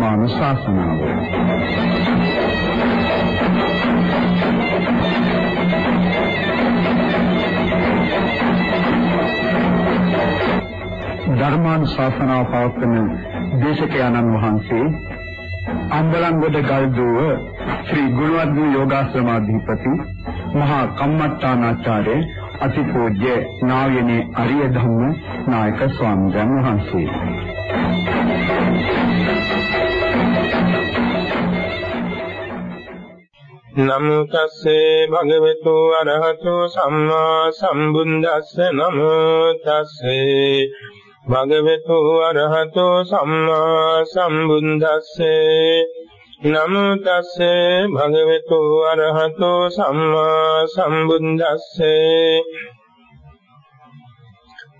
මානසාසනාව ධර්මානුශාසනාව පවත්වන දේශකයන්න් වහන්සේ අම්බලන්ගොඩ ගල්දුව ශ්‍රී ගුණවර්ධන යෝගාශ්‍රමාධිපති මහා කම්මට්ටානාචාර්ය අතිපූජ්‍ය නායනේ අරිය ධම්ම නායක ස්වාමීන් වහන්සේ. නමෝ තස්සේ භගවතු අරහතෝ සම්මා සම්බුද්දස්ස. නමෝ තස්සේ භගවතු අරහතෝ සම්මා සම්බුද්දස්සේ. නමෝ තස්සේ භගවතු අරහතෝ සම්මා සම්බුද්දස්සේ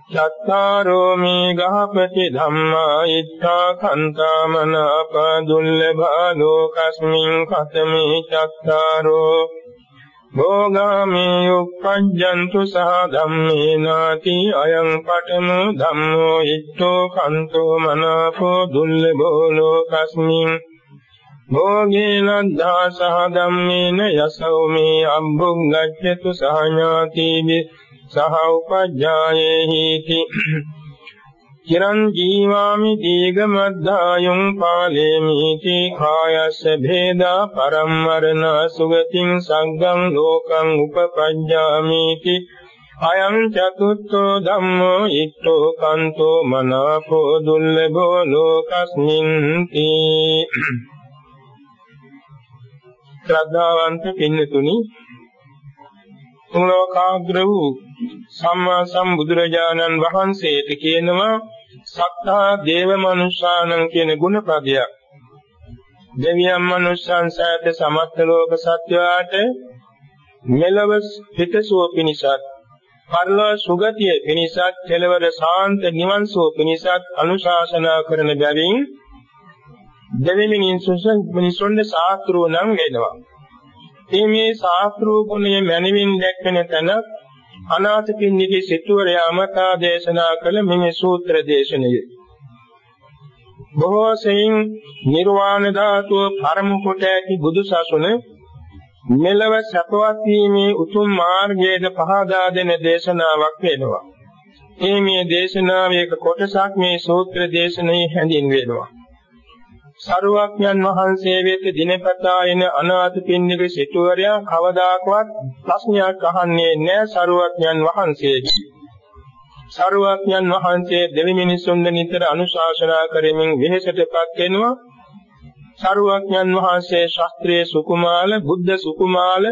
චත්තාරෝ මේ ගහපති ධම්මා ඉත්තා කන්තාමනාප දුල්ලභා ලෝකස්මින් කතමේ චත්තාරෝ භෝගාමී උප්පජ්ජන්තු සහ ධම්මේ නාති අයං පඨමෝ ධම්මෝ ඉත්තෝ කන්තෝ මනාපෝ දුල්ලභෝ ලෝකස්මින් භෝගේ ලද්ධා සහ ධම්මේන යසෝ මේ අම්බුංගච්ඡතු සහ ඥාතිබි සහ උපජ්ජායේහිති චිරං ජීවාමි දීගමද්ධායුං පාලේමිති කායස්ස භේදා පරම්මරණ සුගතින් සංගම් ලෝකං උපපජ්ජාමිති අයං චතුත්ථෝ ධම්මෝ ඉත්තෝ කන්තෝ මනාපෝ දුල්ලභෝ ලෝකස්මින්ති ශ්‍රද්ධාවන්ත පින්නතුනි තුලෝකාග්‍ර වූ සම්මා සම්බුදුරජාණන් වහන්සේට කියනවා සත්තා දේව මනුෂ්‍යානං කියන ගුණපදයක්. දෙවියන් මනුෂ්‍යයන් සෑත සමත්ත ලෝක සත්‍යයට මෙලව හිතසුව පිණිසත් පරලෝ සුගතිය පිණිසත් කෙලවර සාන්ත නිවන් සුව පිණිසත් අනුශාසනා කරන බැවින් දෙවිමිනින් සුසන් මිනිසොන්ද සාත්‍රෝ නම් වෙනවා. මේ ශාස්ත්‍රෝ ගුණය මැනවින් දැක්වෙන තැන අනාථපිණ්ඩිකේ සිටුවරයා මතා දේශනා කළ මෙමෙ සූත්‍ර දේශනය. බොහෝ සෙයින් නිර්වාණ ධාතුව පරම කොට ඇති බුදුසසුන මෙලව සපවත් වීමේ උතුම් මාර්ගයේද පහදා දෙන දේශනාවක් වෙනවා. මේ මේ දේශනාවේ එක කොටසක් මේ සූත්‍ර දේශනයේ හැඳින්වෙනවා. සරුවක්ඥන් වහන්සේ වෙත දිනපතා එන අනාථපිණ්ඩික සිටුවරයා කවදාකවත් ප්‍රශ්නයක් අහන්නේ නැහැ සරුවක්ඥන් වහන්සේගෙන්. සරුවක්ඥන් වහන්සේ දෙවි මිනිසුන් නිතර අනුශාසනා කරමින් වෙහෙසටපත් වෙනවා. සරුවක්ඥන් වහන්සේ ශාස්ත්‍රීය සුකුමාල බුද්ධ සුකුමාල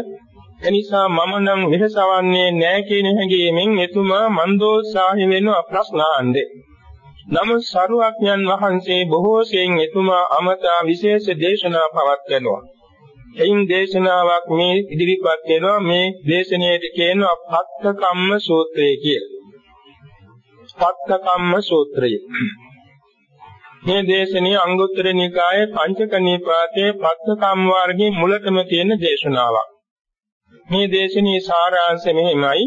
එනිසා මම නම් වෙහෙසවන්නේ නැහැ කියන හැඟීමෙන් එතුමා මන්දෝත්සාහි වෙනවා ප්‍රශ්න අහන්නේ. නමුත් සරුවක්ඥන් වහන්සේ බොහෝ සෙයින් එතුමා අමතා විශේෂ දේශනා පවත්වනවා. එයින් දේශනාවක් මේ ඉදිරිපත් වෙනවා මේ දේශනාවට කියනවා පත්ත කම්ම සූත්‍රය කියලා. පත්ත කම්ම සූත්‍රය. මේ දේශනාවේ අංගුත්තර නිකායේ පංචක නිපාතයේ පත්ත කම්ම වර්ගයේ මුලතම තියෙන දේශනාවක්. මේ දේශනාවේ සාරාංශය මෙහිමයි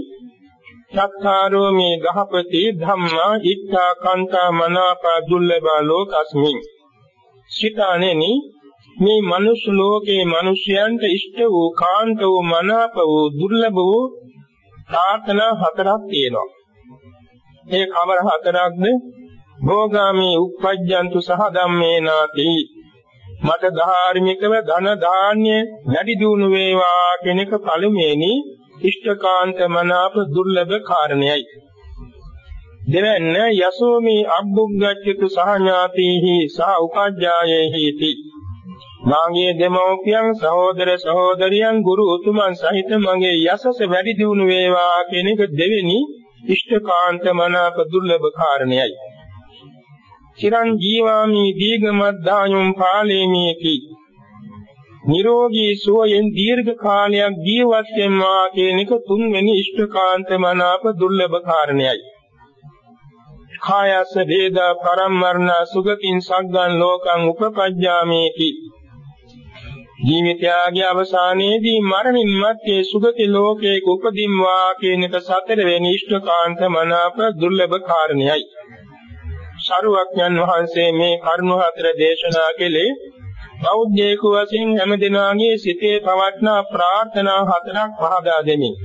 චත්තාරෝ මේ ගහපති ධම්මා ඉත්තා කාන්තා මනාපා දුල්ලභා ලෝකස්මින්. සිතානෙනි මේ මනුෂ්‍ය ලෝකේ මිනිසයන්ට ඉෂ්ට වූ කාන්ත වූ මනාප වූ දුර්ලභ වූ ප්‍රාර්ථනා හතරක් තියෙනවා. ඒ කවර හතරක්ද? භෝගාමී උප්පජ්ජන්තු සහ ධම්මේනාති. මට ධාර්මිකව ධන ධාන්‍ය වැඩි දියුණු වේවා කෙනෙක් පළමුවෙනි. ඉෂ්ඨකාන්ත මනාප දුර්ලභ කාරණයයි. දෙවැන්න යසෝමි අබ්බුග්ගච්ඡතු සහඥාතිහි සහ උපජ්ජායේහිති මාගේ දෙමෝපියන් සහෝදර සහෝදරියන් ගුරු උතුමන් සහිත මගේ යසස වැඩි දියුණු වේවා කියන එක දෙවෙනි ඉෂ්ඨකාන්ත මනාප දුර්ලභ කාරණයයි. චිරං ජීවාමි දීගමද්දායුම් පාලේමියකි නිරෝගී සුවයෙන් දීර්ඝ කාලයක් ජීවත් වෙනවා කියන එක තුන්වෙනි ඉෂ්ඨකාන්ත මනාප දුර්ලභ කාරණයයි. කායස වේදා පරම්මරණ සුගතින් සග්ගන් ලෝකං උපපජ්ජාමේති. ජීවිතයගේ අවසානයේදී මරණින් මත්තේ සුගති ලෝකයක උපදින්වා කියන එක සතරවෙනි ඉෂ්ඨකාන්ත මනාප දුර්ලභ කාරණයයි. ශරුවක්ඥන් වහන්සේ මේ කරුණ හතර දේශනා කළේ බෞද්ධයෙකු වශයෙන් හැම දිනාගේ සිතේ පවත්නා ප්‍රාර්ථනා හතරක් පහදා දෙමින්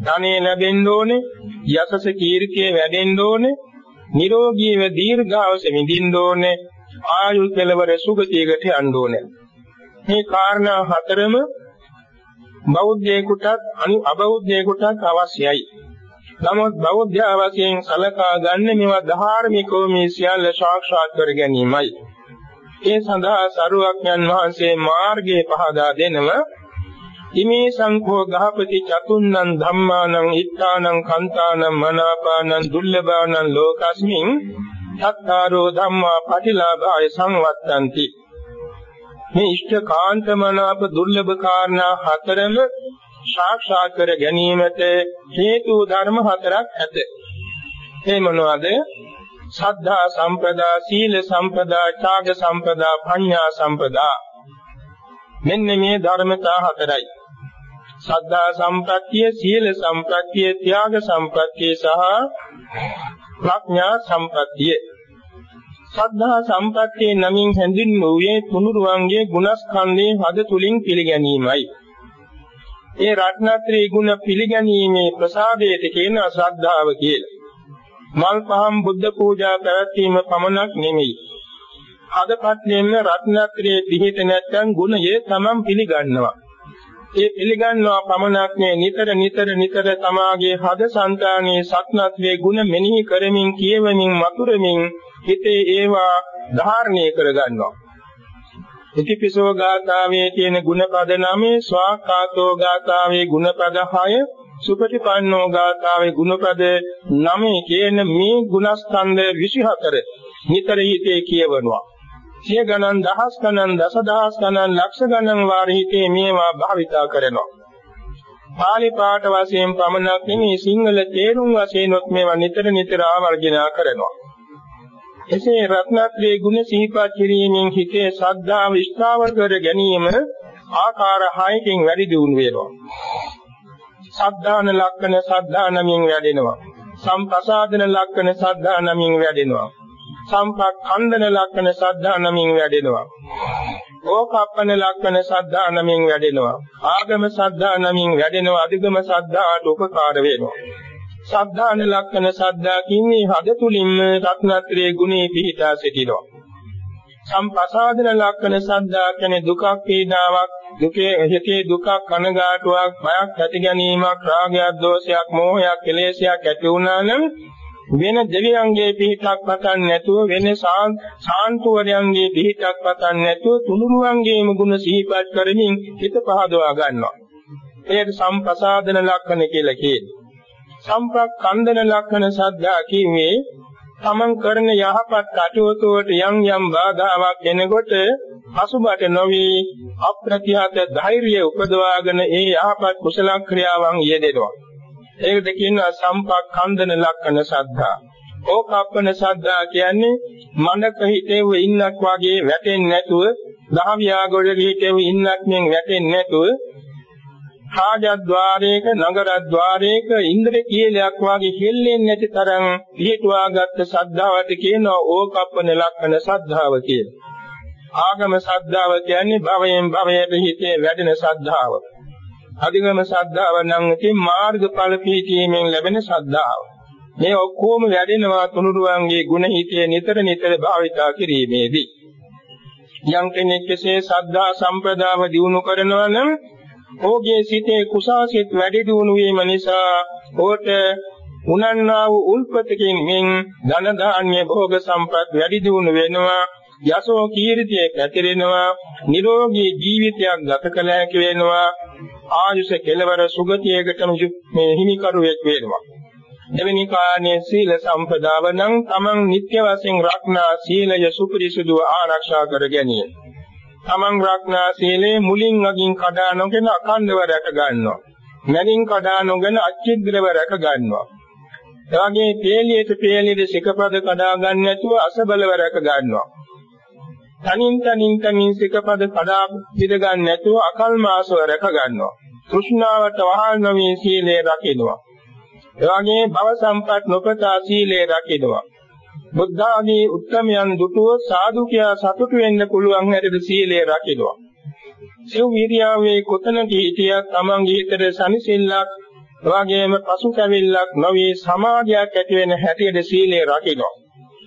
ධනෙ ලැබෙන්න ඕනේ යසස කීර්තිය වැඩෙන්න ඕනේ නිරෝගීව දීර්ඝාස විඳින්න ඕනේ ආයු කෙලවර සුගතියකට යන්න ඕනේ. මේ කාරණා හතරම බෞද්ධයෙකුටත් අනු අබෞද්ධයෙකුටත් අවශ්‍යයි. නමුත් බෞද්ධ වශයෙන් සලකා ගන්න මේවා ධාර්මිකව මේ සියල්ල සාක්ෂාත් කර ගැනීමයි. ඒ සඳහා සරුවක්ඥන් වහන්සේ මාර්ගයේ පහදා දෙනම ඉමේ සංඛෝ ගහපති චතුන්නං ධම්මානං ඉත්තානං කන්තානං මනාපානං දුර්ලභානං ලෝකස්මින් සත්තාරෝ ධම්මා පටිලාභාය සංවත්තಂತಿ මේ ඉෂ්ඨකාන්ත මනාප දුර්ලභ කාරණා හතරම සාක්ෂාත් කර ගැනීමට හේතු ධර්ම හතරක් ඇත. ඒ මොනවාද? සද්ධා සම්පදා, සීල සම්පදා, ත්‍යාග සම්පදා, ප්‍රඥා සම්පදා. මෙන්න මේ ධර්මතා හතරයි. සද්ධා සම්ප්‍රත්‍ය, සීල සම්ප්‍රත්‍ය, ත්‍යාග සම්ප්‍රත්‍ය සහ ප්‍රඥා සම්ප්‍රත්‍ය. සද්ධා සම්ප්‍රත්‍ය නමින් හැඳින්වුවේ තුනුරුවන්ගේ ගුණස්කන්ධේ හද තුලින් පිළිගැනීමයි. ඒ රත්නත්‍රි ගුණ පිළිගැනීමේ ප්‍රසාදයට කියන ශ්‍රද්ධාව කියලා. මල් පහම් බුද්ධ පූජා පැවැත්වීම පමණක් නෙමෙයි. අදපත්යෙන්න රත්නත්‍රයේ පිහිට නැත්නම් ගුණය තමන් පිළිගන්නවා. ඒ පිළිගන්නවා පමණක් නේ නිතර නිතර නිතර තමාගේ හද సంతානයේ සත්‍යත්වයේ ගුණ මෙනෙහි කරමින් කියවමින් මතුරමින් හිතේ ඒවා ධාරණය කරගන්නවා. ඉතිපිසෝ ගාථාවේ තියෙන ගුණපද 9 ස්වාකාතෝ ගාථාවේ ගුණපද 6 සුපටිපන්නෝ ගාථාවේ ගුණපද 9 කියන මේ ගුණස්කන්ධ 24 නිතර හිතේ කියවනවා. සිය ගණන් දහස් ගණන් දසදහස් ගණන් ලක්ෂ ගණන් වාර හිතේ මේවා භාවිතා කරනවා. පාලි පාඨ වශයෙන් පමණක් නෙමෙයි සිංහල තේරුම් වශයෙන්ත් මේවා නිතර නිතර ආවර්ජන කරනවා. එසේ රත්නත්‍රයේ ගුණ සිහිපත් කිරීමෙන් හිතේ ශ්‍රද්ධාව ස්ථාවර කර ගැනීම ආකාර හයකින් වැඩි දියුණු වෙනවා. සද්ධාන ලක්ෂණ සද්ධා නමින් වැඩෙනවා. සම්ප්‍රසාදන ලක්ෂණ සද්ධා නමින් වැඩෙනවා. සම්පක්ඛන්දන ලක්ෂණ සද්ධා නමින් වැඩෙනවා. ඕකප්පන ලක්ෂණ සද්ධා නමින් වැඩෙනවා. ආගම සද්ධා නමින් වැඩෙනවා. අධිගම සද්ධාට උපකාර වෙනවා. සද්ධාන ලක්ෂණ සද්ධා කින්නේ හද තුලින්ම රත්නත්‍රයේ ගුණේ පිහිටා සිටිනවා. සම්පසාදන ලක්ෂණ සද්ධා කියන්නේ දුකක් පීඩාවක් දුකේ හිතේ දුකක් කනගාටුවක් බයක් ඇති ගැනීමක් රාගයක් දෝෂයක් මෝහයක් කෙලෙසයක් ඇති වුණා නම් වෙන දෙවියන්ගේ පිහිටක් පතන් නැතුව වෙන සාන්තුවරයන්ගේ පිහිටක් පතන් නැතුව තුනුරුවන්ගේම ගුණ සිහිපත් කරමින් හිත පහදවා ගන්නවා. ඒකට සම්පසාදන ලක්ෂණ කියලා කියනවා. සම්ප්‍රක්ඛන්දන ලක්ෂණ සද්ධා කීවේ තමන් කරන යහපත් කටයුතු වලට යම් යම් බාධාවක් එනකොට පසුබට නොවි අප්‍රතිහත ධෛර්යය උපදවාගෙන ඒ යහපත් කුසල ක්‍රියාවන් යෙදෙනවා. ඒකට කියනවා සම්පක්ඛන්දන ලක්ෂණ සද්ධා. ඕකප්පන සද්ධා කියන්නේ මනක හිතේව ඉන්නක් වගේ වැටෙන්නේ නැතුව දහවියාගොඩ හිතේව ඉන්නක් මෙන් වැටෙන්නේ නැතුව රාජද්්වාරයක නගරද්්වාරයක ඉන්ද්‍ර කීලයක් වාගේ හෙල්ලෙන්නේ නැති තරම් පිටුවාගත් ශ්‍රද්ධාවට කියනවා ඕකප්පන ලක්ෂණ ශ්‍රද්ධාව කියලා. ආගම ශ්‍රද්ධාව කියන්නේ භවයෙන් භවයට හිතේ වැඩෙන ශ්‍රද්ධාව. අධිගම ශ්‍රද්ධාව නම් ඉතින් මාර්ගඵල පිහිටීමෙන් ලැබෙන ශ්‍රද්ධාව. මේ ඔක්කොම වැඩෙනවා තුනුරුවන්ගේ ගුණ හිතේ නිතර නිතර භාවිතා කිරීමේදී. යම් කෙනෙක් කෙසේ ශ්‍රද්ධා සම්ප්‍රදාව දිනු කරනවා නම් ඔහුගේ සිතේ කුසාසිත වැඩි දියුණු වීම නිසා ඔහුට උනන්නා වූ උල්පතකින් මෙන් ධන දාන්‍ය භෝග සම්පත් වැඩි දියුණු වෙනවා. යසෝ කීර්තිය පැතිරෙනවා නිරෝගී ජීවිතයක් ගත කළ හැකි වෙනවා. ආයුෂ කෙලවර සුගතියකටම මේ හිමිකරුවෙක් වෙනවා. එවැනි කාණේ සීල සම්පදාව නම් තමන් නිත්‍ය වශයෙන් රක්නා සීලය සුපරිසුදු ආරක්ෂා කර ගැනීම. තමන් රක්නා සීලේ මුලින් අගින් කඩා නොගෙන අඛණ්ඩව රැක ගන්නවා. මැදින් කඩා නොගෙන අච්චිද්‍රව රැක ගන්නවා. එවාගේ තේලියට පේලියට සිකපද කඩා ගන්න නැතුව අසබලව රැක ගන්නවා. තනින් තනින් තනින් සිකපද කඩා පිළ ගන්න නැතුව අකල්මාසව රැක ගන්නවා. තෘෂ්ණාවට වහල් නොවී සීලය රකින්නවා. එවාගේ භව සම්පත් නොපතා සීලය රකින්නවා. බුද්ධ ආදී උත්තමයන් දුටුව සාදු කියා සතුටු වෙන්න පුළුවන් හැටියට සීලය රකිනවා. සිව් වීර්යාවේ කොතනක හිටියත් තමන්ගේ හිතට සනිසිල්ලක් එවාගෙම පසුතැවිල්ලක් නොවේ සමාධියක් ඇති වෙන හැටියට සීලය රකිනවා.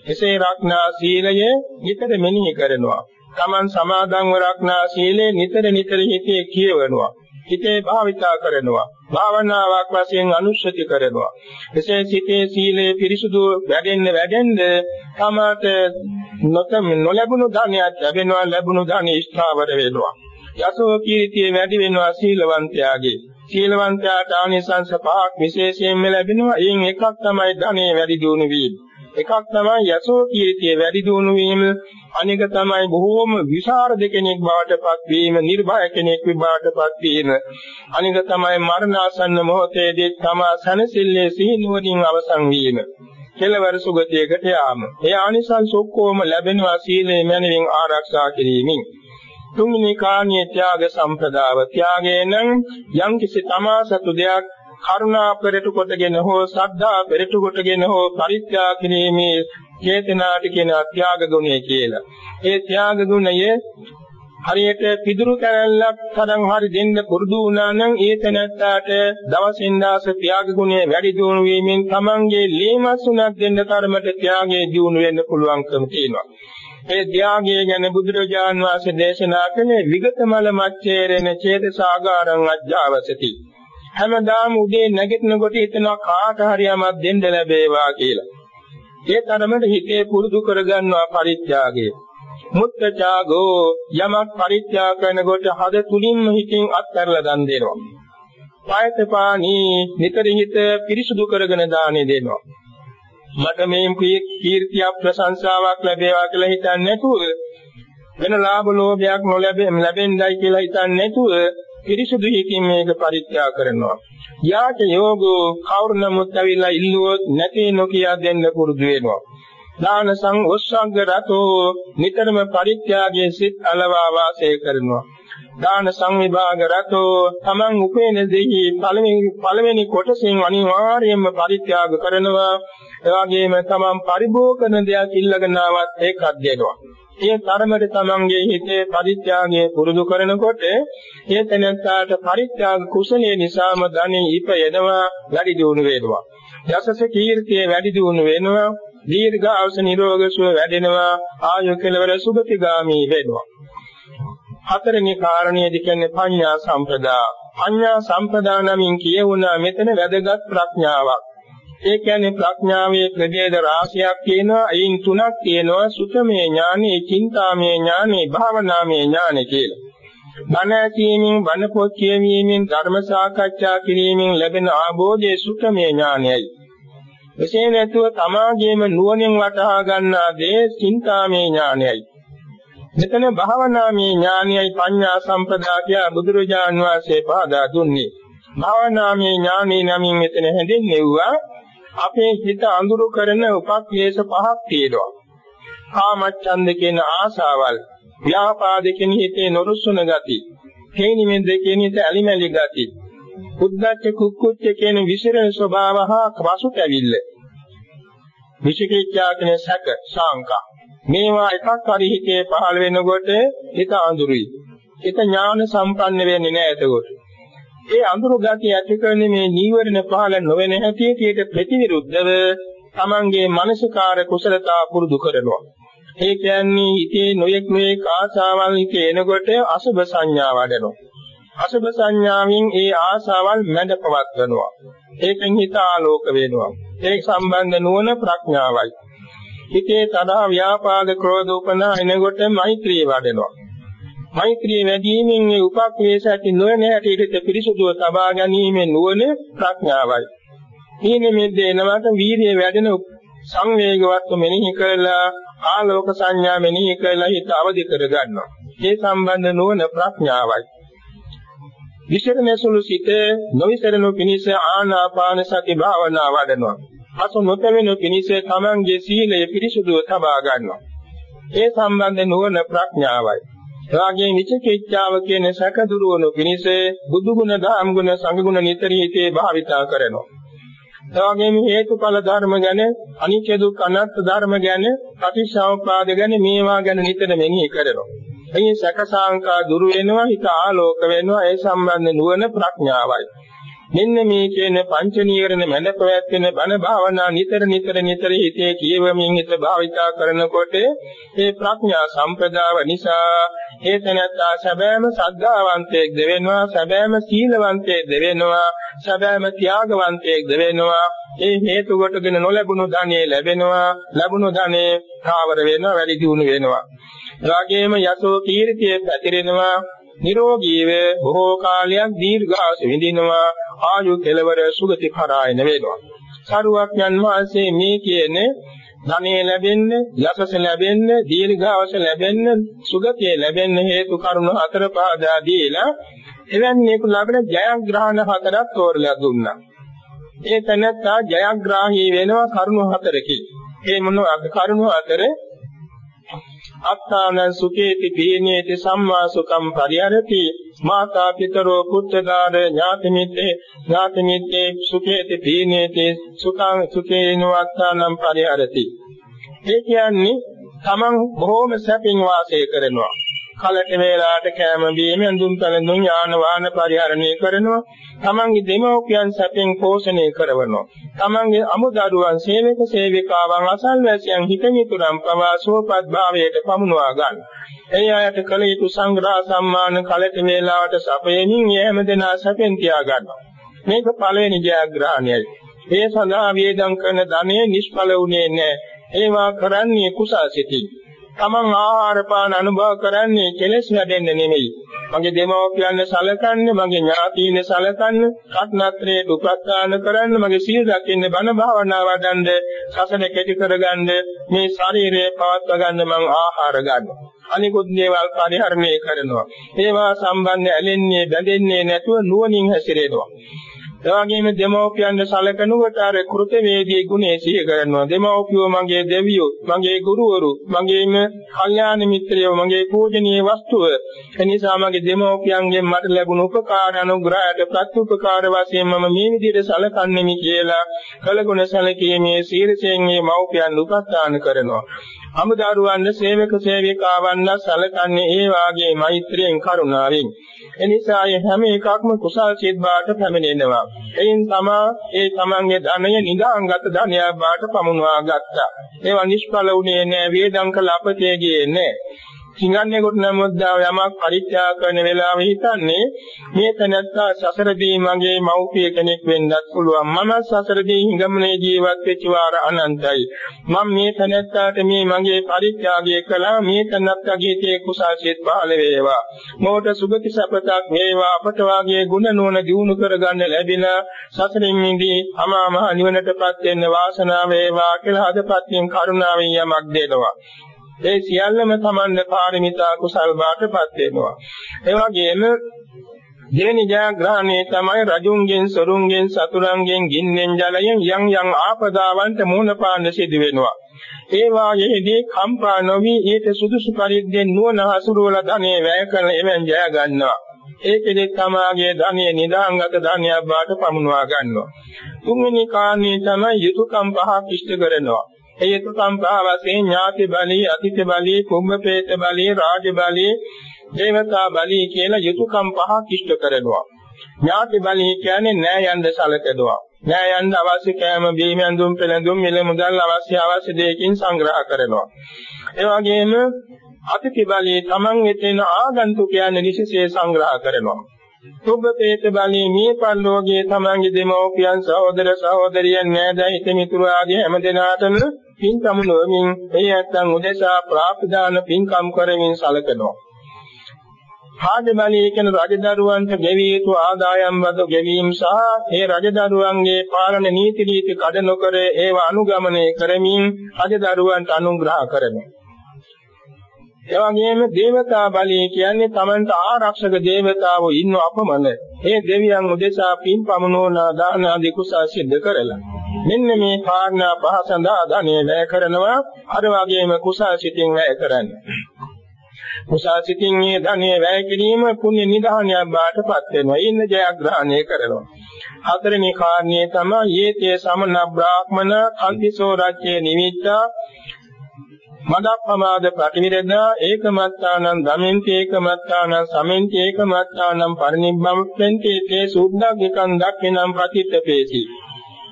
එසේ රක්නා සීලය නිතර මෙනෙහි කරනවා. Taman සමාදන්ව රක්නා සීලය නිතර නිතර හිතේ කියවනවා. හිතේ භාවිතා කරනවා. භාවනාවක් වශයෙන් අනුශෘති කරනවා. එසේ සිතේ සීලය පිරිසුදු වැඩෙන්න වැඩෙන්න තමට නොතම නොලැබුණු ධනයක් ලැබෙනවා ලැබුණු ධනෙ ස්ථාවර වෙනවා. යසෝ කීර්තිය වැඩි වෙනවා සීලවන්තයාගේ. සීලවන්තයාට ආනිසංස පහක් විශේෂයෙන්ම ලැබෙනවා. එයින් එකක් තමයි ධනෙ වැඩි දියුණු වීම. එකක් තමයි යසෝ කීර්තිය වැඩි දියුණු වීම. අනික තමයි බොහෝම විශාරද කෙනෙක් බවට පත් වීම, නිර්භය කෙනෙක් බවට පත් වීම. අනික තමයි මරණාසන්න මොහොතේදී තමා සනසිල්ලේ සීනුවණින් අවසන් වීම. කෙලවර සුගතියකට යාම. ඒ ආනිසංස ඔක්කොම ලැබෙනවා සීලේ මැනවින් ආරක්ෂා කිරීමෙන්. තුන්වෙනි කාණ්‍ය ත්‍යාග සම්ප්‍රදාව ත්‍යාගයෙන් යම් කිසි තමා සතු දෙයක් කරුණා පෙරට කොටගෙන හෝ ශ්‍රද්ධා පෙරට කොටගෙන හෝ පරිත්‍යාග කිරීමේ චේතනාට කියන ත්‍යාග ගුණය කියලා. ඒ ත්‍යාග ගුණය හරියට පිදුරු කැලක් තරම් හරි දෙන්න පුරුදු වුණා නම් ඒ තැනත්තාට දවසින් දවස ත්‍යාග ගුණය වැඩි දියුණු වීමෙන් තමන්ගේ ලේමසුණක් දෙන්න තරමට ත්‍යාගයේ දියුණු වෙන්න පුළුවන්කම තියෙනවා. ඒ ත්‍යාගය ගැන බුදුරජාන් වහන්සේ දේශනා කළේ විගතමල මච්චේරෙන චේතසාගාරං අජ්ජාවසති. හැමදාම උදේ නැගිටිනකොට හිතනවා කාට හරි යමක් දෙන්න ලැබේවා කියලා. ඒ තරමට හිතේ පුරුදු කරගන්නවා පරිත්‍යාගය. මුත්තචාගෝ යමක් පරිත්‍යාග කරනකොට හද තුලින්ම හිතින් අත්හැරලා දන් දෙනවා. පායතපානි නිතර හිත පිරිසුදු කරගෙන දානේ දෙනවා. මට මේ කීර්තිය ප්‍රශංසාවක් ලැබේවා කියලා හිතන්නේ නැතුව වෙන ලාභ ලෝභයක් නොලැබෙන්නයි කියලා හිතන්නේ නැතුව පිරිසුදු හිතින් මේක පරිත්‍යාග කරනවා. යාච යෝගෝ කවුරු නමුත් ඇවිල්ලා ඉල්ලුවොත් නැති නොකිය දෙන්න පුරුදු වෙනවා. දාන සංඝොස්සංග රතෝ නිතරම පරිත්‍යාගයේ සිත් අලවා වාසය කරනවා. දාන සංවිභාග රතෝ තමන් උපේන දෙහි පළවෙනි පළවෙනි කොටසින් අනිවාර්යයෙන්ම පරිත්‍යාග කරනවා. එවාගෙම තමන් පරිභෝග කරන දෙයක් ඉල්ලගෙන ආවත් ඒකත් දෙනවා. ඒ තරමට තමන්ගේ හිතේ පරිත්‍යාගය පුරුදු කරනකොට ඒ තැනට පරිත්‍යාග කුසලයේ නිසාම ධනෙ ඉපයනවා වැඩි දියුණු වෙනවා. යසස කීර්තිය වැඩි දියුණු වෙනවා. දීර්ඝ අවස නිරෝග සුව වැඩෙනවා. ආයු කෙලවර සුගතිගාමී වෙනවා. හතරෙනි කාරණේදී කියන්නේ පඤ්ඤා සම්පදා. පඤ්ඤා සම්පදා නමින් කියවුණා මෙතන වැදගත් ප්‍රඥාවක්. ඒ කියන්නේ ප්‍රඥාවේ ප්‍රභේද රාශියක් තියෙනවා. අයින් තුනක් තියෙනවා. සුතමේ ඥානෙ, චින්තාමේ ඥානෙ, භාවනාමේ ඥානෙ කියලා. බණ ඇසීමෙන්, බණ පොත් කියවීමෙන්, ධර්ම සාකච්ඡා කිරීමෙන් ලැබෙන ආબોධයේ සුතමේ ඥානයයි. එසේ නැතුව තමාගේම නුවණින් වටහා ගන්නා දේ චින්තාමේ ඥානයයි. මෙතන භාවනාමේ ඥානයයි පඤ්ඤා සම්පදා කියා බුදුරජාන් වහන්සේ පහදා දුන්නේ. භාවනාමේ ඥානෙ නමින් මෙතන හැඳින්වෙව්වා අපේ හිත අඳුරු කරන උපක්ලේශ පහක් තියෙනවා. කාමච්ඡන්ද කියන ආසාවල්, ව්‍යාපාද කියන හිතේ නොරුස්සන ගති, හේනිමෙන් දෙකෙන හිත ඇලිමැලි ගති, උද්දච්ච කුක්කුච්ච කියන විසිරෙන ස්වභාව හා වසුතැවිල්ල. විචිකිච්ඡා කියන සැක, ශාංකා. මේවා එකක් හරි හිතේ පහළ වෙනකොට හිත අඳුරුයි. හිත ඥාන සම්පන්න වෙන්නේ නැහැ එතකොට. ඒ අඳුරු ගතිය ඇති කරන මේ නීවරණ පහළ නොවන හැටියට ඊට ප්‍රතිවිරුද්ධව තමන්ගේ මානසිකාර කුසලතා පුරුදු කරනවා. ඒ කියන්නේ හිතේ නොයෙක් නොයෙක් ආශාවල් එනකොට අසුභ සංඥා වඩනවා. අසුභ සංඥාවෙන් ඒ ආශාවල් මැඩ පවත්වනවා. ඒකෙන් හිත ආලෝක වෙනවා. ඒ සම්බන්ධ නුවණ ප්‍රඥාවයි. හිතේ තදා ව්‍යාපාද ක්‍රෝධ උපනා එනකොට මෛත්‍රිය වඩනවා. මෛත්‍රිය වැඩිවීමෙන් මේ උපක්ලේශ ඇති නොවන හැටියට පිරිසුදුව තබා ගැනීමෙන් නුවණ ප්‍රඥාවයි. ඊන මෙදේනවට වීර්යය වැඩෙන සංවේගවත් මෙනෙහි කරලා ආලෝක සංඥා මෙනෙහි කරලා හිත අවදි කර ගන්නවා. ඒ සම්බන්ධ නුවණ ප්‍රඥාවයි. විශේෂණසුළු සිට නොවිසරණු පිණිස ආනාපාන සති භාවනා වඩනවා. අසු නොතෙවෙනු පිණිස තමන්ගේ සීලය පිරිසුදුව තබා ගන්නවා. ඒ සම්බන්ධ නුවණ ප්‍රඥාවයි. එවාගේ විචිකිච්ඡාව කියන සැක දුරවනු පිණිස බුදු ගුණ, ධම්ම ගුණ, සංඝ ගුණ නිතර හිතේ භාවිතා කරනවා. එවැගේම හේතුඵල ධර්ම ගැන, අනිත්‍ය දුක්ඛ අනාත්ම ධර්ම ගැන, ප්‍රතිසම්පාද ගැන මේවා ගැන නිතර මෙනෙහි කරනවා. එයින් සැකසාංකා දුරු වෙනවා, හිත ආලෝක වෙනවා, ඒ සම්බන්ධ නුවණ ප්‍රඥාවයි. මෙන්න මේ කියන පංච නීවරණ මැද පැවැත්වෙන බණ භාවනා නිතර නිතර නිතර හිතේ කියවමින් හිත භාවිතා කරනකොට ඒ ප්‍රඥා සම්පදාව නිසා ඒ තැනත්තා සැබෑම සද්ධාවන්තයෙක් දෙවෙනවා සැබෑම සීලවන්තයෙක් දෙවෙනවා සැබෑම ත්‍යාගවන්තයෙක් දෙවෙනවා. ඒ හේතු කොටගෙන නොලැබුණු ධනෙ ලැබෙනවා ලැබුණු ධනෙ කාවර වෙනවා වැඩි දියුණු වෙනවා. එවාගෙම යසෝ කීර්තිය පැතිරෙනවා. නිරෝගීව බොහෝ කාලයක් දීර්ඝාස විඳිනවා. ආයු කෙලවර සුගති පරායන වෙනවා. සරුවක්ඥන් වහන්සේ මේ කියන්නේ ධනෙ ලැබෙන්න, යසස ලැබෙන්න, දීර්ඝාස ලැබෙන්න, සුගතිය ලැබෙන්න හේතු කරුණු හතර පාදා දීලා එවැන්නේක ළඟට ජයග්‍රහණ හතරක් තෝරලා දුන්නා. ඒ තැනත්තා ජයග්‍රාහී වෙනවා කරුණු හතරකින්. ඒ මොනවාද කරුණු හතරේ අත්තාන සුකේති පීනේති සම්මා සුඛම් පරිහරති. මාතා පිතරෝ පුත්‍රදාර ඥාති මිත්තේ ඥාති මිත්තේ සුකේති පීනේති සුඛං සුකේනෝ අත්තානම් පරිහරති. ඒ කියන්නේ තමන් බොහෝම සැපින් වාසය කරනවා. කලට වේලාට කෑම බීම ඇඳුම් පැළඳුම් යාන වාහන පරිහරණය කරනවා තමන්ගේ දෙමව්පියන් සැපෙන් පෝෂණය කරනවා තමන්ගේ අමුදරුවන් සේවක සේවිකාවන් අසල්වැසියන් හිතමිතුරන් පවා සුවපත් භාවයට පමුණවා ගන්න. ඒ අයට කල යුතු සංග්‍රහ සම්මාන කලට වේලාවට සපයමින් හැම දෙනා සැපෙන් තියා ගන්නවා. මේක පළවෙනි ජයග්‍රහණයයි. ඒ සඳහා වේදම් කරන ධනෙ නිෂ්ඵල වුණේ නැහැ. ඒවා කරන්නේ කුසල් සිතින්. තමන් ආහාර පාන අනුභව කරන්නේ කෙලෙස් වැඩෙන්න නෙමෙයි. මගේ දෙමව්පියන් සලකන්නේ, මගේ ඥාතීන් සලකන්නේ, රත්නත්‍රයේ උපස්ථාන කරන්න, මගේ සීල රකින්න, බණ භාවනා වඩන්න, සසන කෙටි කරගන්න, මේ ශරීරය පවත්වා ගන්න මං ආහාර ගන්නවා. අනිකුත් දේවල් පරිහරණය කරනවා. ඒවා සම්බන්ධ ඇලෙන්නේ, බැඳෙන්නේ නැතුව නුවණින් හැසිරෙනවා. එවැගේම දෙමව්පියන්ට සැලකනකොට අර කෘතවේදී ගුණය සිහි කරනවා. දෙමව්පියෝ මගේ දෙවියෝ, මගේ ගුරුවරු, මගේම කල්යාණ මිත්‍රයෝ, මගේ පූජනීය වස්තුව. එනිසා මගේ දෙමව්පියන්ගෙන් මට ලැබුණු උපකාර අනුග්‍රහයට ප්‍රත්‍යුපකාර වශයෙන් මම මේ විදිහට සැලකන්නේමි කියලා කලගුණ සැලකීමේ සීලයෙන් මේ මව්පියන් උපස්ථාන කරනවා. අමුදරුවන් සේවක සේවිකාවන් සැලකන්නේ ඒ වාගේ මෛත්‍රියෙන් කරුණාවෙන්. එනිසා මේ හැම එකක්ම කුසල් සිත් බාට පැමිණෙනවා. එයින් තමා ඒ තමන්ගේ ධනය නිදාංගත ධනයක් බාට පමුණවා ගත්තා. ඒවා නිෂ්ඵල වුණේ නැහැ, වේදම් කළ අපතේ ගියේ නැහැ. සිංහන්නේ කොට නමුද්දාව යමක් පරිත්‍යාග කරන වෙලාවෙ හිතන්නේ මේ තැනත්තා සසරදී මගේ මව්පිය කෙනෙක් වෙන්නත් පුළුවන්. මම සසරදී හිඟමනේ ජීවත් වෙච්ච වාර අනන්තයි. මම මේ තැනත්තාට මේ මගේ පරිත්‍යාගය කළා. මේ තැනත්තාගේ තේ කුසාසිත පහළ වේවා. මොකට සුගති සපතක් වේවා. අපට වාගේ ගුණ නෝන දිනු කරගන්න ලැබිලා සසරින් මිදී අමා මහ නිවනටපත් වෙන්න වාසනාව වේවා කියලා හදපත්යෙන් කරුණාවෙන් යමක් දෙනවා. ඒ සියල්ලම Tamanne පාරමිතා කුසල් බාටපත් වෙනවා. ඒ වගේම දෙවෙනි ජයග්‍රහණේ තමයි රජුන්ගෙන් සොරුන්ගෙන් සතුරුන්ගෙන් ගින්නෙන් ජලයෙන් යම් යම් ආපදාවන්ට මුහුණ පාන්න සිදු වෙනවා. ඒ වාගේදී කම්පා නොවි ඊට සුදුසු පරිද්දෙන් නුවණ හසුරුවලා ධනෙ වැය කරන එවෙන් ජය ගන්නවා. ඒකෙදි තමාගේ ධනෙ නිදාංගත ධනයක් බාට පමුණවා ගන්නවා. තුන්වෙනි කාරණේ තමයි යුතුයකම් පහක් ඉෂ්ට කරනවා. ඒ යුතුයකම් පහ වශයෙන් ඥාති බලී, අතිථි බලී, කුම්භපේත බලී, රාජ බලී, දේවතා බලී කියලා යුතුයකම් පහක් ඉෂ්ට කරනවා. ඥාති බලී කියන්නේ නෑ යන්න සැලකනවා. නෑ යන්න අවශ්‍ය කෑම බීම ඇඳුම් පෙළඳුම් මිල මුදල් අවශ්‍ය අවශ්‍ය දෙයකින් සංග්‍රහ කරනවා. ඒ වගේම අතිථි බලී තමන් වෙතෙන ආගන්තුකයන් නිසිසේ සංග්‍රහ කරනවා. සුභපේත බලී මේ පල්ලෝගේ තමන්ගේ දෙමව්පියන් සහෝදර සහෝදරියන් නෑදෑ හිත මිතුරු ආදී හැම දෙනාටම පින්කම් නොවමින් මේ නැත්තම් උදෙසා ප්‍රාප්තිදාන පින්කම් කරමින් සැලකනවා. ආදමණී කියන රජදරුවන්ට ගෙවිය යුතු ආදායම් වද ගෙවීම සහ ඒ රජදරුවන්ගේ පාලන නීති රීති කඩ නොකර ඒව අනුගමනය කරමින් රජදරුවන්ට අනුග්‍රහ කරනවා. එවැගේම දේවතා බලය කියන්නේ Tamanට ආරක්ෂක දේවතාවෝ ඉන්න අපමණ ඒ දෙවියන් උදෙසා පින් පමනෝන දාන ආදී කුසල් සිද්ධ කරලා මෙන්න මේ කාරණා පහ සඳහා ධනෙ වැය කරනවා අර වගේම කුසල් සිතින් වැය කරන්නේ කුසල් සිතින් මේ ධනෙ වැය කිරීම පුණ්‍ය නිධානයක් බාටපත් වෙනවා. ඉන්න ජයග්‍රහණය කරනවා. හතරෙනි කාරණේ තමයි යේතේ සමන බ්‍රාහ්මන කන්තිසෝ රාජ්‍ය නිමිත්තා මදප්පමාද ප්‍රතිවිරදා ඒකමත්තානං දමෙන්ති ඒකමත්තානං සමෙන්ති ඒකමත්තානං පරිනිබ්බම්පෙන්ති තේ සුද්ධග්ගකං දක්ඛිනම් ප්‍රතිත්තපේසි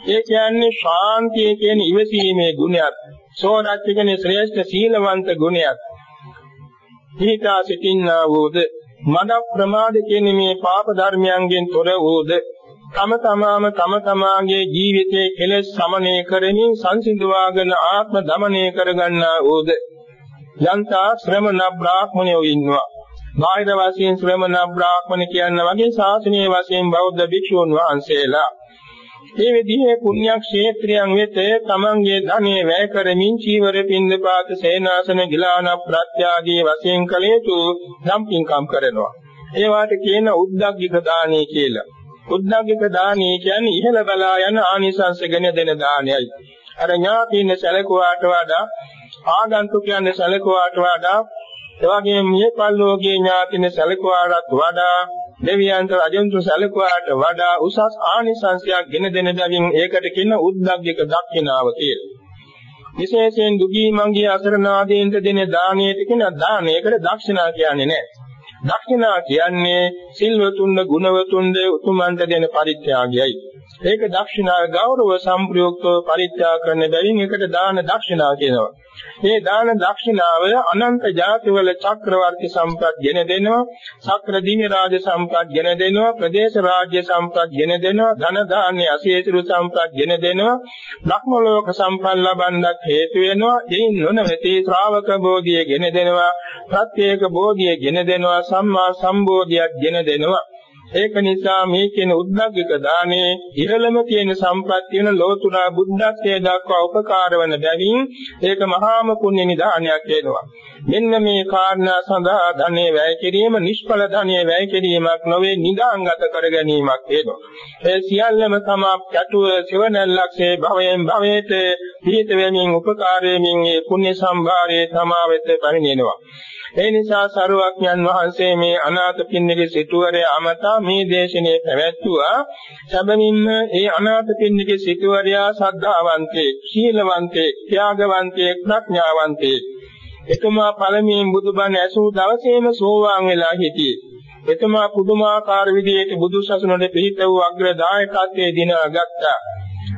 ඒ කියන්නේ ශාන්තිය කියන ඉවසීමේ ගුණයක්. සෝරච්ච කියන්නේ ශ්‍රේෂ්ඨ සීලවන්ත ගුණයක්. හිතා සිටින්නා වූද? මද ප්‍රමාද කියන මේ පාප ධර්මයන්ගෙන් තොර වූද? තම තමාම තම තමාගේ ජීවිතයේ කෙලෙස් සමනය කරමින් සංසිඳවාගෙන ආත්ම දමනය කරගන්නා වූද යන්තා ශ්‍රමණ බ්‍රාහ්මණයෝ ඉන්නවා. බාහිර වශයෙන් ශ්‍රමණ බ්‍රාහ්මණ කියන වගේ ශාසනීය වශයෙන් බෞද්ධ භික්ෂූන් වහන්සේලා මේ විදිහේ පුණ්‍ය ක්ෂේත්‍රයන් වෙත තමන්ගේ ධනෙ වැය කරමින් චීවර පින්දපාත සේනාසන ගිලාන ප්‍රත්‍යාදී වශයෙන් කළ යුතු නම් පින්කම් කරනවා. ඒවාට කියන උද්දග්ගික දානය කියලා. උද්දග්ගික දානය කියන්නේ ඉහළ බලා යන ආනිසංස ගෙන දෙන දානයයි. අර ඥාතින සැලකුවාට වඩා ආගන්තුකයන් සැලකුවාට වඩා එවැගේම මේ පල්ලෝකයේ ඥාතින සැලකුවාට වඩා දෙවියන්ට රජන්තු සැලකුවාට වඩා උසස් ආනිසංසයක් ගෙන දෙන බැවින් ඒකට කියන උද්දග්ගික දක්ෂිනාව කියලා. විශේෂයෙන් දුගී මංගී අසරණාදීන්ට දෙන දානයට කියන දානයකට දක්ෂිනා කියන්නේ නැහැ. දක්ෂිනා කියන්නේ සිල්වතුන්ද ගුණවතුන්ද උතුමන්ට දෙන පරිත්‍යාගයයි. ඒක දක්ෂිනා ගෞරව සම්ප්‍රයුක්තව පරිත්‍යාග කරන බැවින් ඒකට දාන දක්ෂිනා කියනවා. මේ දාන දක්ෂිනාව අනන්ත ජාතිවල චක්‍රවර්ති සම්පත් ගෙන දෙනවා, චක්‍ර දිව්‍ය රාජ සම්පත් ගෙන දෙනවා, ප්‍රදේශ රාජ්‍ය සම්පත් ගෙන දෙනවා, ධන දාන්‍ය අසීතුරු සම්පත් ගෙන දෙනවා, ලක්ම ලෝක සම්පත් ලබන්නත් හේතු වෙනවා. එයින් නොනවති ශ්‍රාවක බෝධිය ගෙන දෙනවා, ප්‍රත්‍යේක බෝධිය ගෙන දෙනවා, සම්මා සම්බෝධියක් ගෙන දෙනවා. ඒක නිසා මේ කියන උද්දග්ගික දානේ ඉහළම තියෙන සම්ප්‍රත්‍ය වෙන ලෝතුරා බුද්ධත්වයේ දක්වා උපකාර වන බැවින් ඒක මහාම පුණ්‍ය නිදානයක් වෙනවා. මෙන්න මේ කාරණා සඳහා ධනෙ වැය කිරීම නිෂ්ඵල ධනෙ වැය කිරීමක් නොවේ නිදාංගත කර ගැනීමක් වෙනවා. ඒ සියල්ලම තමා කැටුව සිවණැල්ලක්සේ භවයෙන් භවයට පිහිට වෙමින් උපකාර වෙමින් මේ පුණ්‍ය සම්භාරයේ තමා වෙත පරිණිනවා. ඒ නිසා සරුවක්ඥන් වහන්සේ මේ අනාථ පින්නගේ සිටුවරය අමතා මේ දේශනේ පැවැත්තුවා. සැබවින්ම ඒ අනාථ පින්නගේ සිටුවරයා සද්ධාවන්තේ, ශීලවන්තේ, ත්‍යාගවන්තේ, ප්‍රඥාවන්තේ. එතුමා පළමුවෙන් බුදුබණ ඇසූ දවසේම සෝවාන් වෙලා හිටියේ. එතුමා පුදුමාකාර විදිහට බුදු සසුනට පිහිට වූ අග්‍රදායකත්වයේ දිනාගත්තා.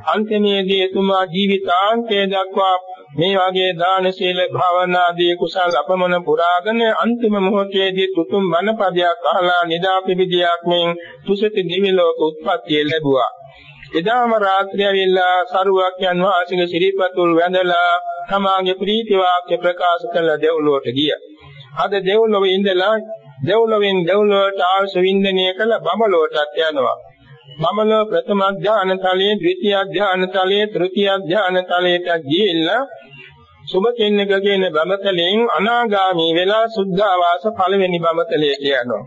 අන්තිමේදී එතුමා ජීවිතාන්තය දක්වා මේ වගේ දාන සීල භාවනා ආදී කුසල් අපමණ පුරාගෙන අන්තිම මොහොතේදී තුතුම් බණපදයක් අහලා නිදාපිවිදියක් මෙන් තුසිත දිවි ලෝක උත්පත්තිය ලැබුවා. එදාම රාත්‍රිය ඇවිල්ලා සරුවක් යන වාසික ශිරීපතුල් වැඳලා තමාගේ ප්‍රීති වාක්‍ය ප්‍රකාශ කළ දෙව්ලොවට ගියා. අද දෙව්ලොවේ ඉඳලා දෙව්ලොවෙන් දෙව්ලොවට ආශ වින්දනය කළ බඹලොවටත් යනවා. බඹලොව ප්‍රථම ධානය තලයේ, ද්විතිය ධානය තලයේ, තෘතිය ධානය තලයට ගිහිල්ලා සුභ කෙන්නක කියන බඹතලෙන් අනාගාමී වෙලා සුද්ධාවාස පළවෙනි බඹතලයේ කියනවා.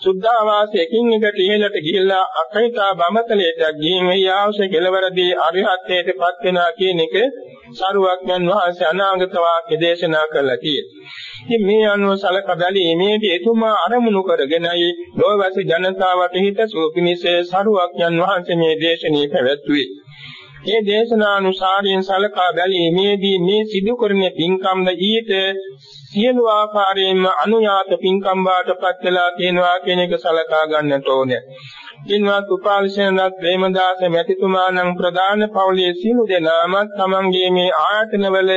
සුද්ධාවාස එකින් එකට ඉහළට ගිහිල්ලා අකහිතා බඹතලයට ගිහින් මේ ආවශ්‍ය කෙලවරදී අරිහත්ත්වයට පත් වෙනා කියන එක සරුවක්ඥන් වහන්සේ අනාගත වාක්‍ය දේශනා කළා කියලා. ඉතින් මේ අනුව සලක බැලීමේදී එතුමා අරමුණු කරගෙනයි ලෝවැසි ජනතාවට හිත සුවපිනිස සරුවක්ඥන් වහන්සේ මේ දේශනේ පැවැත්වුවේ. මේ දේශනානුසාරයෙන් සලකා බැලීමේදී මේ සිදු කරන පින්කම්ද ඊට සියලු ආකාරයෙන්ම අනුයාත පින්කම් වාටපත් වෙලා තියෙනවා කියන එක සලකා ගන්නට ඕනේ. පින්වත් උපාලිසේනත් ප්‍රේමදාස මැතිතුමාණන් ප්‍රධාන පවුලේ සියලු දෙනාමත් තමන්ගේ මේ ආයතනවල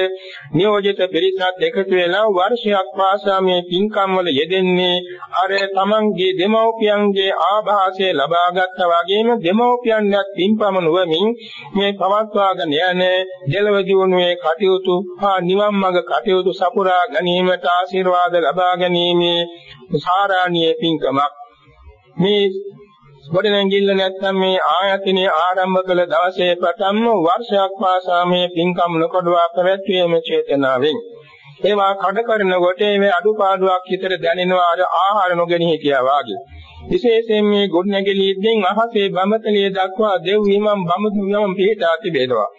නියෝජිත පිරිසත් එකතු වෙලා වර්ෂයක් පාසා මේ පින්කම් වල යෙදෙන්නේ අර තමන්ගේ දෙමව්පියන්ගේ ආభాසය ලබාගත්තා වගේම දෙමව්පියන්වත් පින්පමනුවමින් මේ පවත්වාගෙන යන දෙලව දියුණුවේ කටයුතු හා නිවන් මඟ කටයුතු සපුරා ගැනීමට ආශිර්වාද ලබා ගැනීමේ සාරාණීය පින්කමක්. මේ ගොඩනැගිල්ල නැත්නම් මේ ආයතනයේ ආරම්භ කළ දවසේ පටන්ම වර්ෂයක් පාසා මේ පින්කම් නොකඩවා පැවැත්වීම චේතනාවෙන් ඒවා කඩ කරනකොට මේ අඩුපාඩුවක් හිතට දැනෙනවා අර ආහාර නොගෙන හිටියා වාගේ. විශේෂයෙන් මේ ගොඩනැගිලිද්දෙන් අහසේ බඹතලිය දක්වා දෙව් විමම් බඹතු විමම් පිහිටා තිබෙනවා.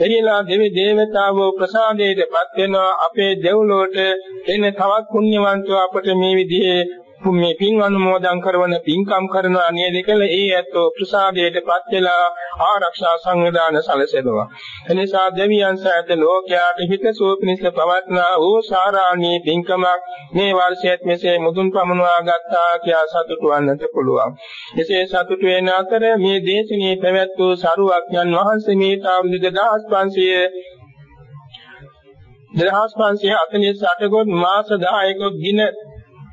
එනිලා දෙවි දේවතාවෝ ප්‍රසාදයටපත් වෙනවා අපේ දෙව්ලොවට එන තවත් පුණ්‍යවන්තව අපට මේ විදිහේ මේ පින් අනුමෝදන් කරන පින්කම් කරන නේද කියලා ඒ ඇත්තෝ ප්‍රසාදයටපත් වෙලා ආරක්ෂා සංවිධාන සැලසෙනවා. එනිසා දෙවියන් සෑත ලෝකයාට හිතසුව පිණිස පවත්නා වූ සාරාණී පින්කමක් මේ වර්ෂයේත් මෙසේ මුදුන් පමුණවා ගත්තා කියා සතුටු වන්නට පුළුවන්. එසේ සතුටු වෙන අතර මේ දේශනේ පැවැත් වූ සරුවක්යන් වහන්සේ මේ අවුරුදු 2500 2548 කොට මාස 10ක දින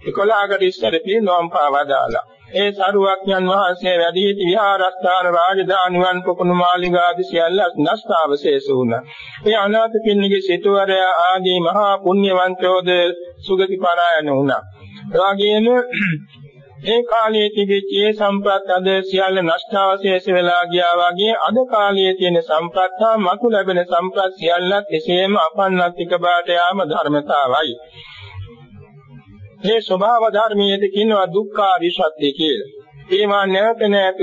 11කට ඉස්සර පිරිනොම් පාවදාලා. ඒ සරුවක්ඥන් වහන්සේ වැඩි සිටි විහාරස්ථාන රාජධානිවන් පොකුණු මාලිගාදී සියල්ල නස්තාවශේෂ වුණා. ඒ අනාථ පින්නගේ සිටුවරයා ආදී මහා පුණ්‍යවන්තයෝද සුගති පරායන වුණා. එවාගෙම ඒ කාලයේ තිබිච්ච ඒ සම්පත් අද සියල්ල නෂ්ටාවශේෂ වෙලා ගියා වගේ අද කාලයේ තියෙන සම්පත් හා මතු ලැබෙන සම්පත් සියල්ලත් එසේම අපන්නත්තික බාට යාම ධර්මතාවයි. මේ ස්වභාව ධර්මයේද කියනවා දුක්ඛාරි සත්‍ය කියලා. ඒවා නැවත නැවත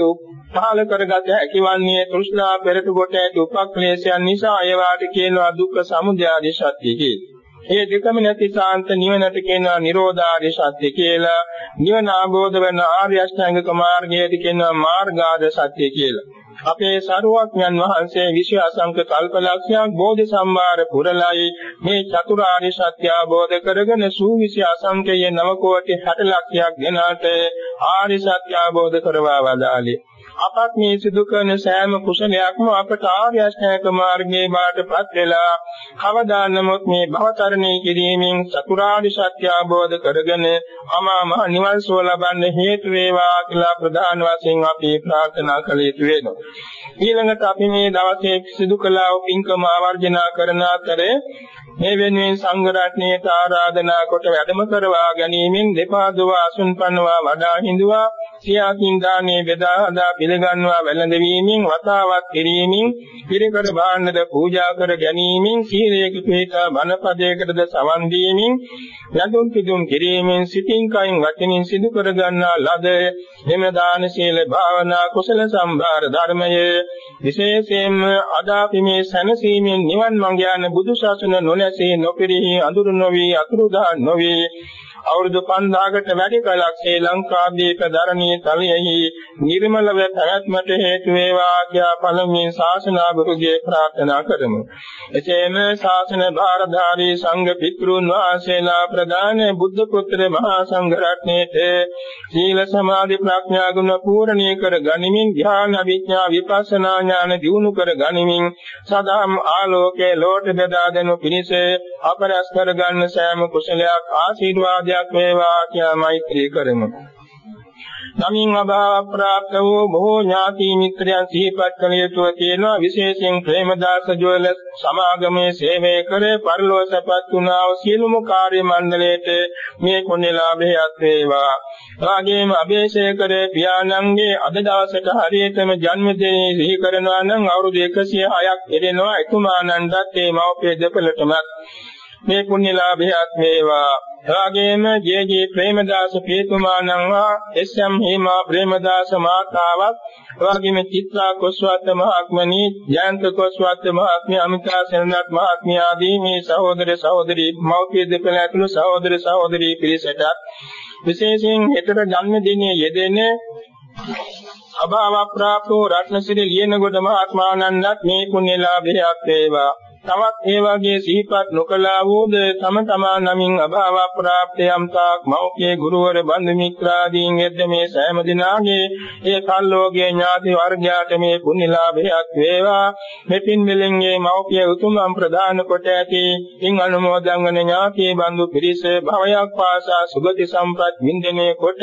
පහල කරගත හැකිවන්නේ තෘෂ්ණා පෙරට කොට ඇති උපක්ලේශයන් නිසා ඒවාට කියනවා දුක්ඛ සමුදයාරි සත්‍ය කියලා. ඒ දෙකම නැති සාන්ත නිවනට කියනවා නිරෝධාරි සත්‍ය කියලා. නිවන ආબોධ වෙන ආර්ය අෂ්ටාංගික මාර්ගයට කියනවා මාර්ගාද සත්‍ය කියලා. අපේ සරුවක්ඥන් වහන්සේ විශ්ව අසංක කල්පලක්ෂයක් බෝධි සම්මාර පුරලයි මේ චතුරාර්ය සත්‍ය අවබෝධ කරගෙන සූවිසි අසංකේය නව කෝටි 60 ලක්ෂයක් දෙනාට ආර්ය සත්‍ය අවබෝධ කරවා වදාළේ. අපත් මේ සිදු කරන සෑම කුසලයක්ම අපට ආර්ය අෂ්ටාංග මාර්ගයේ බාටපත් වෙලා කවදා නමුත් මේ භවතරණය කිරීමෙන් චතුරාර්ය සත්‍ය අවබෝධ කරගෙන අමා මහ නිවන් සුව ලබන්න හේතු වේවා කියලා ප්‍රධාන වශයෙන් අපි ප්‍රාර්ථනා කළ යුතු වෙනවා. ඊළඟට අපි මේ දවසේ සිදු කළ පින්කම ආවර්ජනා කරන අතරේ මේ වෙනුවෙන් සංඝ රත්නයට ආරාධනා කොට වැඩම කරවා ගැනීමෙන් දෙපා දොව අසුන්පන්නවා වඩා හිඳුවා සියාකින් දානේ බෙදා හදා පිළිගන්නවා වැළඳවීමෙන් වතාවක් කිරීමෙන් පිරිකර භාණ්ඩද පූජා කර ගැනීමෙන් සීලයක පිහිටා බණපදයකටද සවන් දීමෙන් යදුම් පිදුම් කිරීමෙන් සිතින් කයින් වචනින් සිදු කර ගන්නා ලද එම දාන සීල භාවනා කුසල සම්භාර ධර්මයේ විශේෂයෙන්ම අද අපි මේ සැනසීමෙන් නිවන් මඟ යන බුදු සසුන නොනැසී නොපිරිහි අඳුරු නොවි අතුරුදහන් නොවි අවුරුදු 5000කට වැඩි කලක් ශ්‍රී ලංකාදීප ධරණී තලයෙහි නිර්මලව පැවැත්මට හේතු වේවා කියා පළමුවෙන් ශාසනාභිරුගේ ප්‍රාර්ථනා කරමු. එසේම ශාසන භාරධාරී සංඝ පිටුන් වහන්සේලා ප්‍රදාන බුද්ධ පුත්‍ර මහා සංඝ රත්නයේත සීල සමාධි ප්‍රඥා ගුණ පූර්ණී කර ගනිමින් ධ්‍යාන විඥා විපස්සනා ඥාන දියුණු කර ගනිමින් සදාම් ආලෝකයේ ලෝට බෙදා දෙනු පිණිස අපරස් කර ගන්න සෑම කුසලයක් ආශිර්වාදයක් ශක්තියක් වේවා කියා මෛත්‍රී කරමු. නමින් අභාව ප්‍රාප්ත වූ බොහෝ ඥාති මිත්‍රයන් සිහිපත් කළ යුතුව තියෙනවා විශේෂයෙන් ප්‍රේමදාස ජෝල සමාගමේ සේවය කර පරිලෝසපත් වුණා වූ සියලුම කාර්ය මණ්ඩලයට මේ කුණ්‍යලාභයත් වේවා. රාගේම අභේෂේකර පියාණන්ගේ අද දවසට හරියටම ජන්මදිනය සිහි කරනවා නම් අවුරුදු 106ක් එරෙනවා එතුමාණන්ටත් මේ මව්පිය දෙපළටම මේ පුණ්‍යලාභයත් වේවා එවාගෙම ජේ.ජේ. ප්‍රේමදාස පියතුමාණන්වා එස්.එම්. හේමා ප්‍රේමදාස මාතාවක් එවාගෙම චිත්‍රා කොස්වත්ත මහත්මනී ජයන්ත කොස්වත්ත මහත්මිය අමිතා සෙනරත් මහත්මිය ආදී මේ සහෝදර සහෝදරී මව්පිය දෙපළ ඇතුළු සහෝදර සහෝදරී පිරිසට විශේෂයෙන් හෙතර ජන්මදිනයේ යෙදෙන අභාව ප්‍රාප්තෝ රත්නසිරි ලියනගොඩ මහත්මානන්දත් මේ පුණ්‍ය ලාභයක් වේවා තවත් ඒ වගේ සිහිපත් නොකලා වූද තම තමා නමින් අභාව ප්‍රාප්තයම් තාක් මෞඛ්‍ය ගුරුවර බන්දු මිත්‍රාදීන් එද්ද මේ සෑම දිනාගේ ඒ කල්ලෝගේ ඥාති වර්ගයාට මේ පුණ්‍යලාභයක් වේවා. මෙපින් මෙලෙන්ගේ මෞඛ්‍ය උතුම්ම් ප්‍රදාන කොට ඇති ඉන් අනුමෝදන් වන ඥාති බන්දු පිරිස භවයක් පාසා සුගති සම්පත් වින්දනය කොට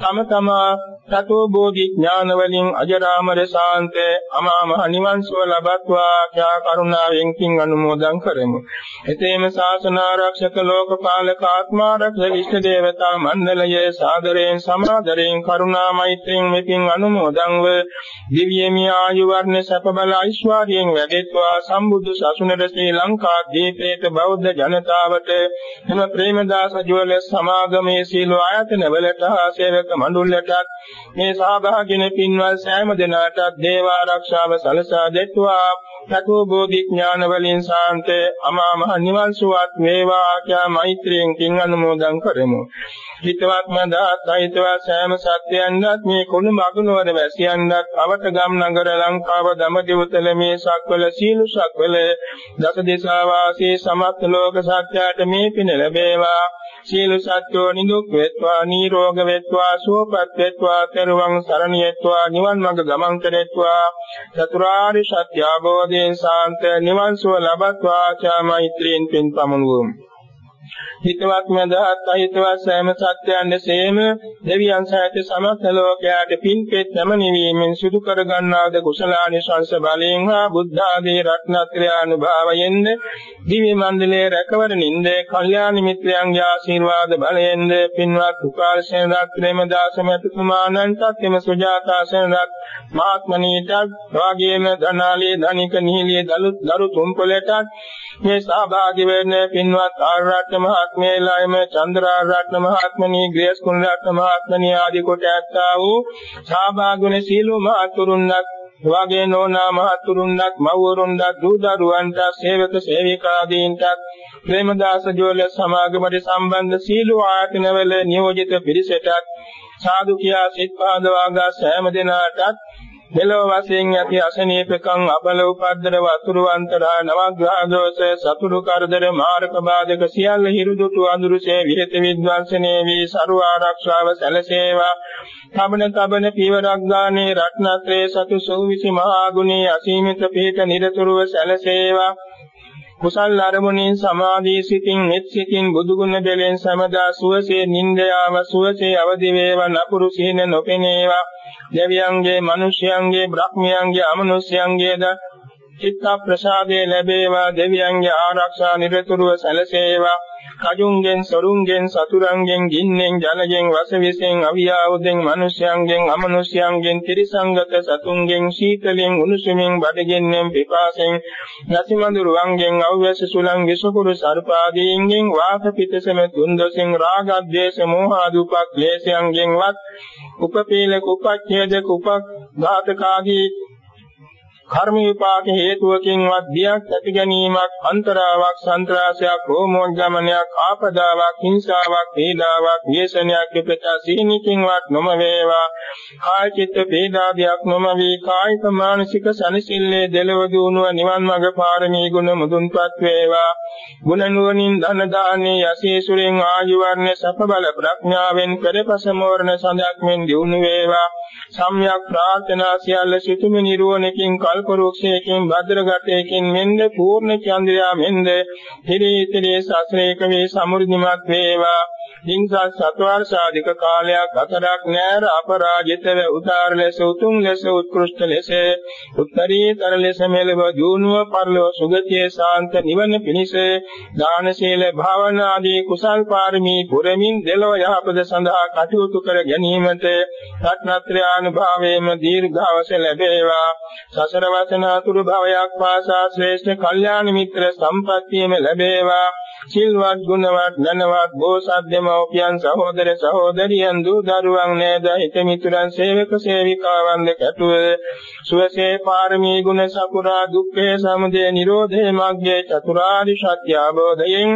තම තමා තතෝ බෝධි ඥාන වලින් අජරාමර ශාන්ත අමා මහ නිවන් සුව ලබත්වා. කරුණාවෙන් පින් අනුමෝදන් කරමු. එතේම ශාසන ආරක්ෂක ලෝකපාලක ආත්මාරක්ෂක ඉෂ්ට දේවතා මණ්ඩලයේ සාදරයෙන් සමාදරයෙන් කරුණා මෛත්‍රියෙන් මෙපින් අනුමෝදන්ව දිව්‍යමය ආයු වර්ණ සැප බල ඓශ්වර්යයෙන් වැඩෙත්වා සම්බුදු සසුනට ශ්‍රී ලංකා දීපේට බෞද්ධ ජනතාවට එම ප්‍රේමදාස ජුවල සමාගමේ සීල ආයතන වලට සේවක මණ්ඩලයටත් මේ සහභාගීන පින්වල් සෑම දෙනාටත් දේව ආරක්ෂාව සලසා දෙත්වා චතු බෝධි ඥාන වලින් සාන්ත අමා මහ නිවන් සුවත් වේවා ආඛ්‍යා මෛත්‍රියෙන් කින් අනුමෝදන් කරමු. හිතවත් මඳාත් අහිතවත් සෑම සත්‍යයන්වත් මේ කුණු මගුණවර වැසියන්වත් අවට ගම් නගර ලංකාව දමදිවතල මේ සක්වල සීලු සක්වල දස දිසා වාසී සමත් ලෝක සත්‍යයට මේ පින ලැබේවා සියලු සත්වෝ නිදුක් වෙත්වා නිරෝග වෙත්වා සුවපත් වෙත්වා තෙරුවන් සරණ යෙත්වා නිවන් මඟ ගමන් කරෙත්වා. චතුරාර්ය සත්‍ය අවබෝධයෙන් සාන්ත නිවන් සුව ලබත්වා. ආචා මෛත්‍රියෙන් පින් පමුණුවමු. හිතවත් මඳහත් අහිතවත් සෑම සත්‍යයන් සේම දෙවියන් සහිත සමස්ත ලෝකයාට පින්පෙත් නැමණීමෙන් සිදු කර ගන්නාද කුසලානිසංස බලයෙන් හා බුද්ධ ආදී රත්නත්‍රය අනුභවයෙන්ද දිව්‍ය මණ්ඩලයේ රැකවරණින්ද කල්යාණ මිත්‍රයන්ගේ ආශිර්වාද බලයෙන්ද පින්වත් උපාසන රත්නේම දාසමතුමාණන්ටත් එම සුජාතා සෙනරත් මහත්මනීටත් වාගේම ධනාලේ ධනික නිහිලිය දරු තුම්පලටත් මේ සහභාගී වෙන්න පින්වත් ආරණ්‍ය මහත්මයලායම චන්ද්‍රාරත්න මහත්මනී ග්‍රේස් කුණරත්න මහත්මනී ආදී කොට ඇත්තා වූ සහභාගී වන සීලෝ මහතුරුන්වත් එවාගේ නෝනා මහතුරුන්වත් මව්වරුන්වත් දූ දරුවන්ට සේවක සේවිකාදීන්ට ප්‍රේමදාස ජෝල සමාගමට සම්බන්ධ සීලෝ ආයතනවල නියෝජිත පිරිසටත් සාදු කියා සිත් පාදවාගා සෑම දිනාටත් මෙලොව වශයෙන් ඇති අසනීපකම් අබල උපද්දර වතුරුවන්තරා නවග්‍රහ දෝෂ සතුරු කරදර මාර්ග බාධක සියල්ල හිරුදුතු අඳුරුසේ විහෙත විද්වංශනේ වී සරු ආරක්ෂාව සැලසේවා. තමන තබන පීවරක් ගානේ රත්නත්‍රේ සතු සෝවිසි මහා ගුණේ අසීමිත පිහිට නිරතුරුව සැලසේවා. කුසල් අරමුණින් සමාධී සිතින් මෙත් සිතින් බුදුගුණ දෙලෙන් සමදා සුවසේ නින්දයාව සුවසේ අවදි වේවා නපුරු සිහින නොපෙනේවා. දෙවියන්ගේ මිනිසයන්ගේ බ්‍රහ්මයන්ගේ අමනුෂ්‍යයන්ගේද චිත්ත ප්‍රසාදේ ලැබේවා. දෙවියන්ගේ ආරක්ෂා නිරතුරුව සැලසේවා. කජුන්ගෙන් සොරුන්ගෙන් සතුරන්ගෙන් ගින්නෙන් ජලයෙන් වසවිසෙන් අවියාවුදෙන් මිනිසයන්ගෙන් අමනුෂ්‍යයන්ගෙන් ත්‍රිසංගත සතුන්ගෙන් සීතලෙන් උණුසුමින් බඩගින්නෙන් පිපාසෙන් නැසිමඳුරුවන්ගෙන් අව්‍යස සුලං විසුකුරු සර්පාදීන්ගෙන් වාස පිටසම තුන්දොසෙන් රාග ద్వේෂ මෝහ දුපක් ක්ලේශයන්ගෙන්වත් උපපීලක උපච්ඡේදක උපඝාතකාදී කර්ම විපාක හේතුවකින්වත් බියක් ඇති ගැනීමක් අන්තරාවක් සන්ත්‍රාසයක් රෝමෝග්ගමනයක් ආපදාවක් හිංසාවක් පීඩාවක් ව්‍යසනයක් පිට සීනිකින්වත් නොම වේවා කාය චිත්ත පීඩාදියක් නොම වී කායික මානසික සනසිල්ලේ දෙලව දුණුව නිවන් මඟ පාරමී ගුණ මුදුන්පත් වේවා. ගුණ නුවණින් ධන දාන්නේ යසීසුරෙන් ආයු වර්ණ සප බල ප්‍රඥාවෙන් පෙරපස මෝරණ සඳක් මෙන් දිනු වේවා. සම්්‍යක් ප්‍රාර්ථනා සියල්ල සිතුමි නිරෝණකින් කල්ප රුක්ෂයකින් භද්‍රගතයකින් මෙන්ද පූර්ණ චන්ද්‍රයා මෙන්ද හිරීතිරේ සස්රේක වේ සමෘද්ධිමත් වේවා. හිංස සත්වර්ෂාධික කාලයක් අතරක් නෑර අපරාජිතව උදාර ලෙස උතුම් ලෙස උත්කෘෂ්ඨ ලෙස උත්තරීතර ලෙස මෙලව ජීවුව පරලොව සුගතියේ ශාන්ත නිවන පිණිස දාන සීල භාවනා ආදී කුසල් පාරමී පුරමින් දෙලොව යහපත සඳහා කටයුතු කර ගැනීමට රත්නත්‍රානුභාවයේම දීර්ඝවස ලැබේවා. සසර වසන අතුරු භවයක් පාසා ශ්‍රේෂ්ඨ කල්යාණ මිත්‍ර සම්පත්තියම ලැබේවා. සිල්වත් ගුණවත් ධනවත් බෝසත් දෙමව්පියන් සහෝදර සහෝදරියන් දූ දරුවන් නේද? හිත මිතුරන් සේවක සේවිකාවන් දෙකටුව සුවසේ පාරමී ගුණ සපුරා දුක්ඛේ සමුදය නිරෝධේ මග්ගේ චතුරාරි සත්‍ය අවබෝධයෙන්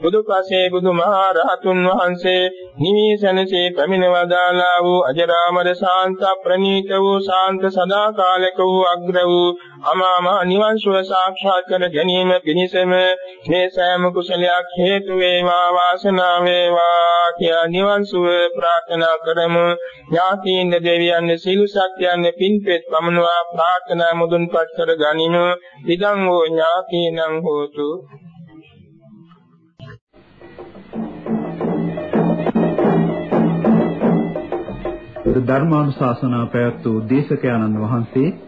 බුදුපසේ බුදුමහා රහතුන් වහන්සේ නිවිසනසේ පැමිණවදාලා වූ අජරාමර ශාන්ත ප්‍රණීත වූ ශාන්ත සදාකාලික වූ අග්‍ර වූ අමාම නිවන් සුව සාක්ෂාත් කර ගැනීම පිණිසම මේ සෑම කුසලයක් හේතු වේවා වාසනාව වේවා කියා නිවන් සුව ප්‍රාර්ථනා කරමු. ඥාතීන් දෙවියන් සිළු සත්‍යයන් පින්පෙත් පමනවා ප්‍රාර්ථනා මුදුන්පත් කර ගනිමු. ඉදං හෝ ඥාතීනං හෝතු. ධර්මානුශාසනා පැවැත් වූ දේශකයන්න් වහන්සේ